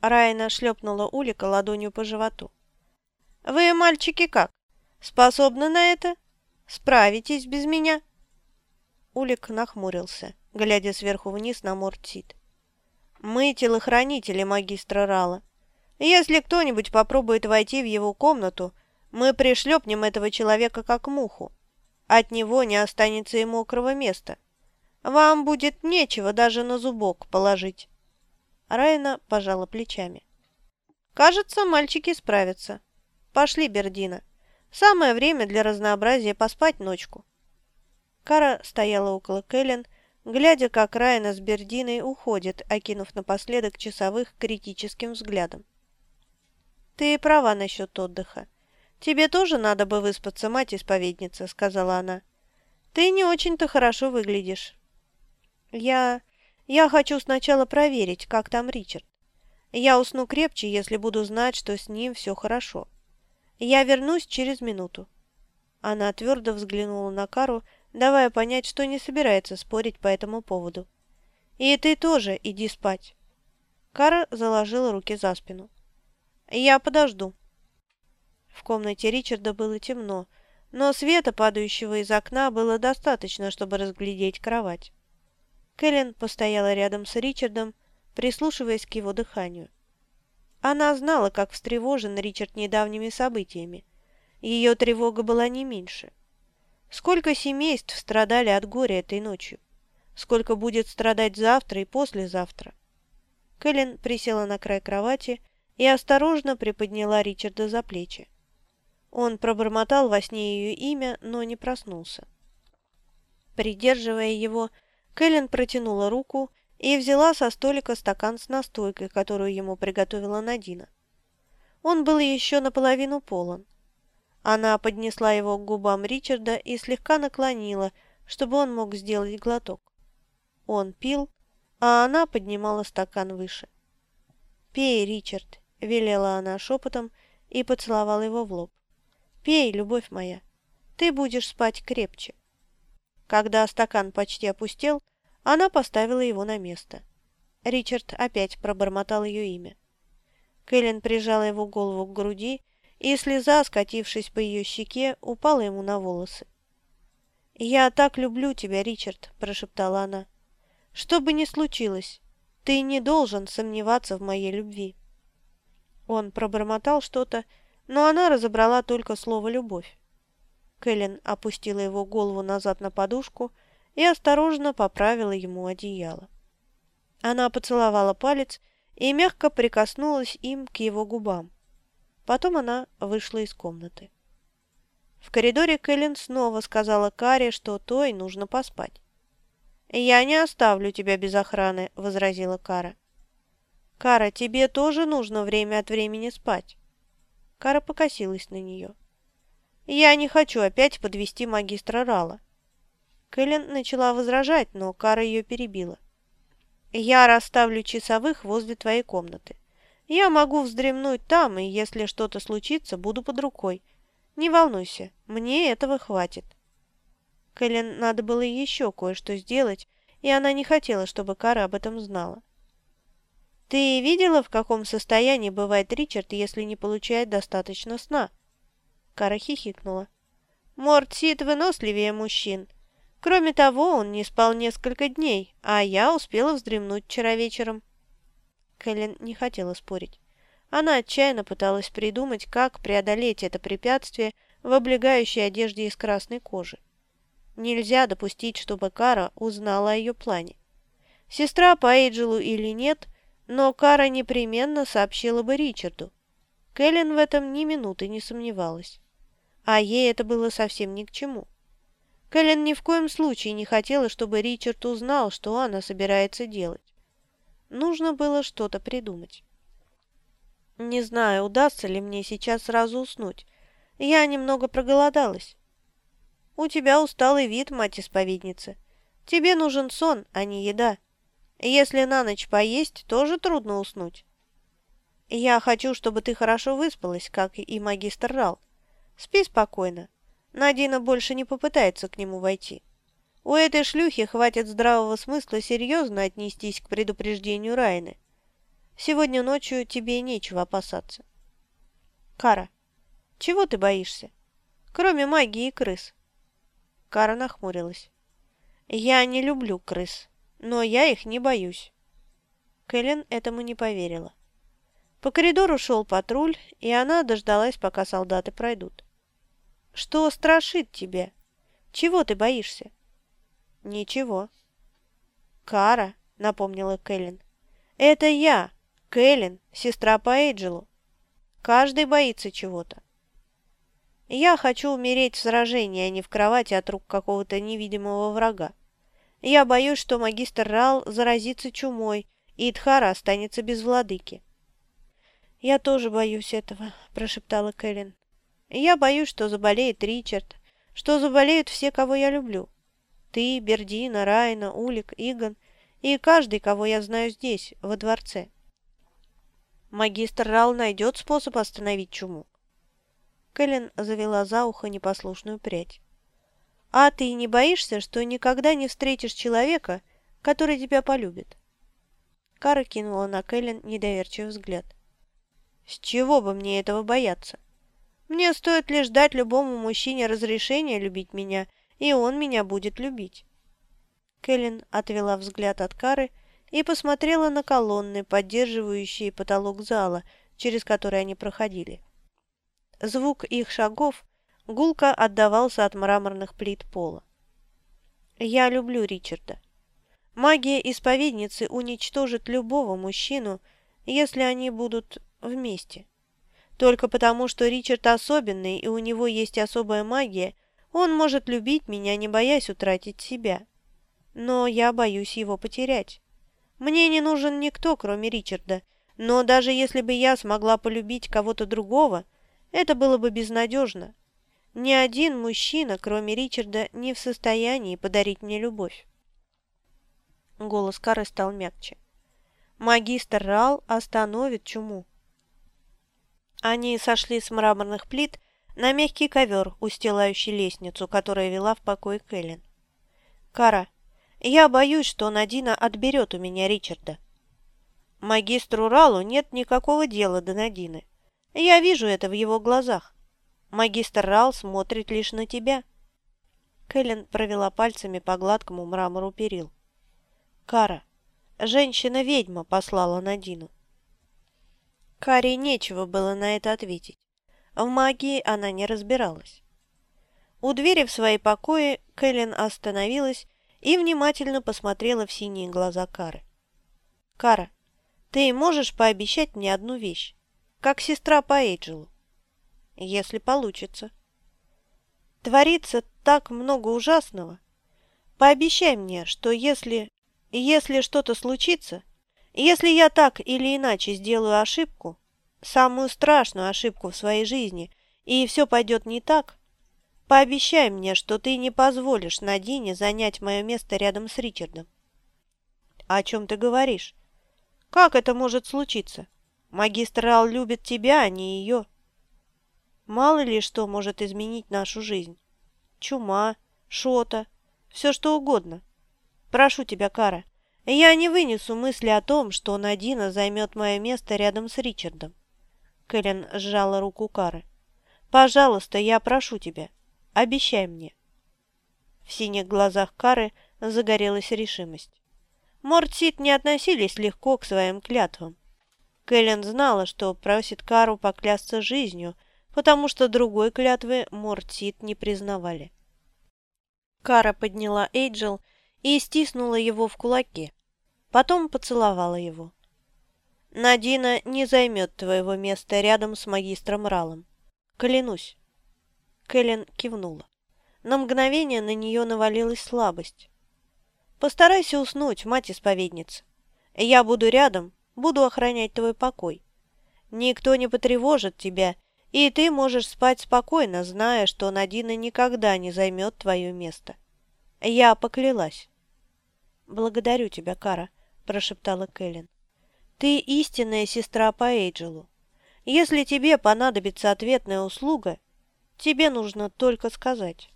Райна шлепнула Улика ладонью по животу. «Вы, мальчики, как? Способны на это? Справитесь без меня?» Улик нахмурился, глядя сверху вниз на Мортсид. «Мы телохранители магистра Рала. Если кто-нибудь попробует войти в его комнату, мы пришлепнем этого человека как муху. От него не останется и мокрого места. Вам будет нечего даже на зубок положить». Райна пожала плечами. «Кажется, мальчики справятся. Пошли, Бердина. Самое время для разнообразия поспать ночку». Кара стояла около Кэлен, глядя, как Райна с Бердиной уходит, окинув напоследок часовых критическим взглядом. «Ты права насчет отдыха. Тебе тоже надо бы выспаться, мать-исповедница», — сказала она. «Ты не очень-то хорошо выглядишь». «Я... я хочу сначала проверить, как там Ричард. Я усну крепче, если буду знать, что с ним все хорошо. Я вернусь через минуту». Она твердо взглянула на Кару, давая понять, что не собирается спорить по этому поводу. «И ты тоже иди спать». Кара заложила руки за спину. «Я подожду». В комнате Ричарда было темно, но света, падающего из окна, было достаточно, чтобы разглядеть кровать. Кэлен постояла рядом с Ричардом, прислушиваясь к его дыханию. Она знала, как встревожен Ричард недавними событиями. Ее тревога была не меньше. Сколько семейств страдали от горя этой ночью? Сколько будет страдать завтра и послезавтра? Кэлен присела на край кровати и осторожно приподняла Ричарда за плечи. Он пробормотал во сне ее имя, но не проснулся. Придерживая его, Кэлен протянула руку и взяла со столика стакан с настойкой, которую ему приготовила Надина. Он был еще наполовину полон. Она поднесла его к губам Ричарда и слегка наклонила, чтобы он мог сделать глоток. Он пил, а она поднимала стакан выше. «Пей, Ричард», — велела она шепотом и поцеловала его в лоб. «Пей, любовь моя, ты будешь спать крепче». Когда стакан почти опустел, она поставила его на место. Ричард опять пробормотал ее имя. Кэлен прижала его голову к груди и слеза, скатившись по ее щеке, упала ему на волосы. «Я так люблю тебя, Ричард», – прошептала она. «Что бы ни случилось, ты не должен сомневаться в моей любви». Он пробормотал что-то, но она разобрала только слово «любовь». Кэлен опустила его голову назад на подушку и осторожно поправила ему одеяло. Она поцеловала палец и мягко прикоснулась им к его губам. Потом она вышла из комнаты. В коридоре Кэлен снова сказала Каре, что той нужно поспать. «Я не оставлю тебя без охраны», — возразила Кара. «Кара, тебе тоже нужно время от времени спать». Кара покосилась на нее. «Я не хочу опять подвести магистра Рала». Кэлен начала возражать, но Кара ее перебила. «Я расставлю часовых возле твоей комнаты. Я могу вздремнуть там, и если что-то случится, буду под рукой. Не волнуйся, мне этого хватит. Кэлен надо было еще кое-что сделать, и она не хотела, чтобы Кара об этом знала. «Ты видела, в каком состоянии бывает Ричард, если не получает достаточно сна?» Кара хихикнула. «Морт Сид выносливее мужчин. Кроме того, он не спал несколько дней, а я успела вздремнуть вчера вечером». Кэлен не хотела спорить. Она отчаянно пыталась придумать, как преодолеть это препятствие в облегающей одежде из красной кожи. Нельзя допустить, чтобы Кара узнала о ее плане. Сестра по Эйджелу или нет, но Кара непременно сообщила бы Ричарду. Кэлен в этом ни минуты не сомневалась. А ей это было совсем ни к чему. Кэлен ни в коем случае не хотела, чтобы Ричард узнал, что она собирается делать. Нужно было что-то придумать. Не знаю, удастся ли мне сейчас сразу уснуть. Я немного проголодалась. У тебя усталый вид, мать-исповедница. Тебе нужен сон, а не еда. Если на ночь поесть, тоже трудно уснуть. Я хочу, чтобы ты хорошо выспалась, как и магистр Рал. Спи спокойно. Надина больше не попытается к нему войти. У этой шлюхи хватит здравого смысла серьезно отнестись к предупреждению Райны. Сегодня ночью тебе нечего опасаться. Кара, чего ты боишься? Кроме магии и крыс. Кара нахмурилась. Я не люблю крыс, но я их не боюсь. Кэлен этому не поверила. По коридору шел патруль, и она дождалась, пока солдаты пройдут. «Что страшит тебя? Чего ты боишься?» «Ничего». «Кара», — напомнила Кэлен. «Это я, Кэлен, сестра по Эйджелу. Каждый боится чего-то. Я хочу умереть в сражении, а не в кровати от рук какого-то невидимого врага. Я боюсь, что магистр Рал заразится чумой, и Идхара останется без владыки. «Я тоже боюсь этого», – прошептала Кэлен. «Я боюсь, что заболеет Ричард, что заболеют все, кого я люблю. Ты, Бердина, Райна, Улик, Игон и каждый, кого я знаю здесь, во дворце. Магистр Рал найдет способ остановить чуму». Кэлен завела за ухо непослушную прядь. «А ты не боишься, что никогда не встретишь человека, который тебя полюбит?» Кара кинула на Кэлен недоверчивый взгляд. С чего бы мне этого бояться? Мне стоит лишь дать любому мужчине разрешение любить меня, и он меня будет любить. Кэлен отвела взгляд от Кары и посмотрела на колонны, поддерживающие потолок зала, через который они проходили. Звук их шагов гулко отдавался от мраморных плит пола. «Я люблю Ричарда. Магия исповедницы уничтожит любого мужчину, если они будут вместе. Только потому, что Ричард особенный и у него есть особая магия, он может любить меня, не боясь утратить себя. Но я боюсь его потерять. Мне не нужен никто, кроме Ричарда, но даже если бы я смогла полюбить кого-то другого, это было бы безнадежно. Ни один мужчина, кроме Ричарда, не в состоянии подарить мне любовь. Голос Кары стал мягче. Магистр Рал остановит чуму. Они сошли с мраморных плит на мягкий ковер, устилающий лестницу, которая вела в покой Кэлен. «Кара, я боюсь, что Надина отберет у меня Ричарда». «Магистру Ралу нет никакого дела до Надины. Я вижу это в его глазах. Магистр Рал смотрит лишь на тебя». Кэлен провела пальцами по гладкому мрамору перил. «Кара, женщина-ведьма послала Надину. Каре нечего было на это ответить. В магии она не разбиралась. У двери в свои покои Кэлен остановилась и внимательно посмотрела в синие глаза Кары. «Кара, ты можешь пообещать мне одну вещь, как сестра по Эйджелу?» «Если получится». «Творится так много ужасного. Пообещай мне, что если... если что-то случится, если я так или иначе сделаю ошибку, самую страшную ошибку в своей жизни, и все пойдет не так, пообещай мне, что ты не позволишь Надине занять мое место рядом с Ричардом. О чем ты говоришь? Как это может случиться? Магистр Ал любит тебя, а не ее. Мало ли что может изменить нашу жизнь. Чума, шота, все что угодно. Прошу тебя, Кара, я не вынесу мысли о том, что Надина займет мое место рядом с Ричардом. Кэлен сжала руку Кары. «Пожалуйста, я прошу тебя, обещай мне». В синих глазах Кары загорелась решимость. Мортсит не относились легко к своим клятвам. Кэлен знала, что просит Кару поклясться жизнью, потому что другой клятвы Мортсит не признавали. Кара подняла Эйджел и стиснула его в кулаке. Потом поцеловала его. «Надина не займет твоего места рядом с магистром Ралом. Клянусь». Кэлен кивнула. На мгновение на нее навалилась слабость. «Постарайся уснуть, мать-исповедница. Я буду рядом, буду охранять твой покой. Никто не потревожит тебя, и ты можешь спать спокойно, зная, что Надина никогда не займет твое место. Я поклялась». «Благодарю тебя, Кара», прошептала Кэлен. «Ты истинная сестра по Эйджелу. Если тебе понадобится ответная услуга, тебе нужно только сказать».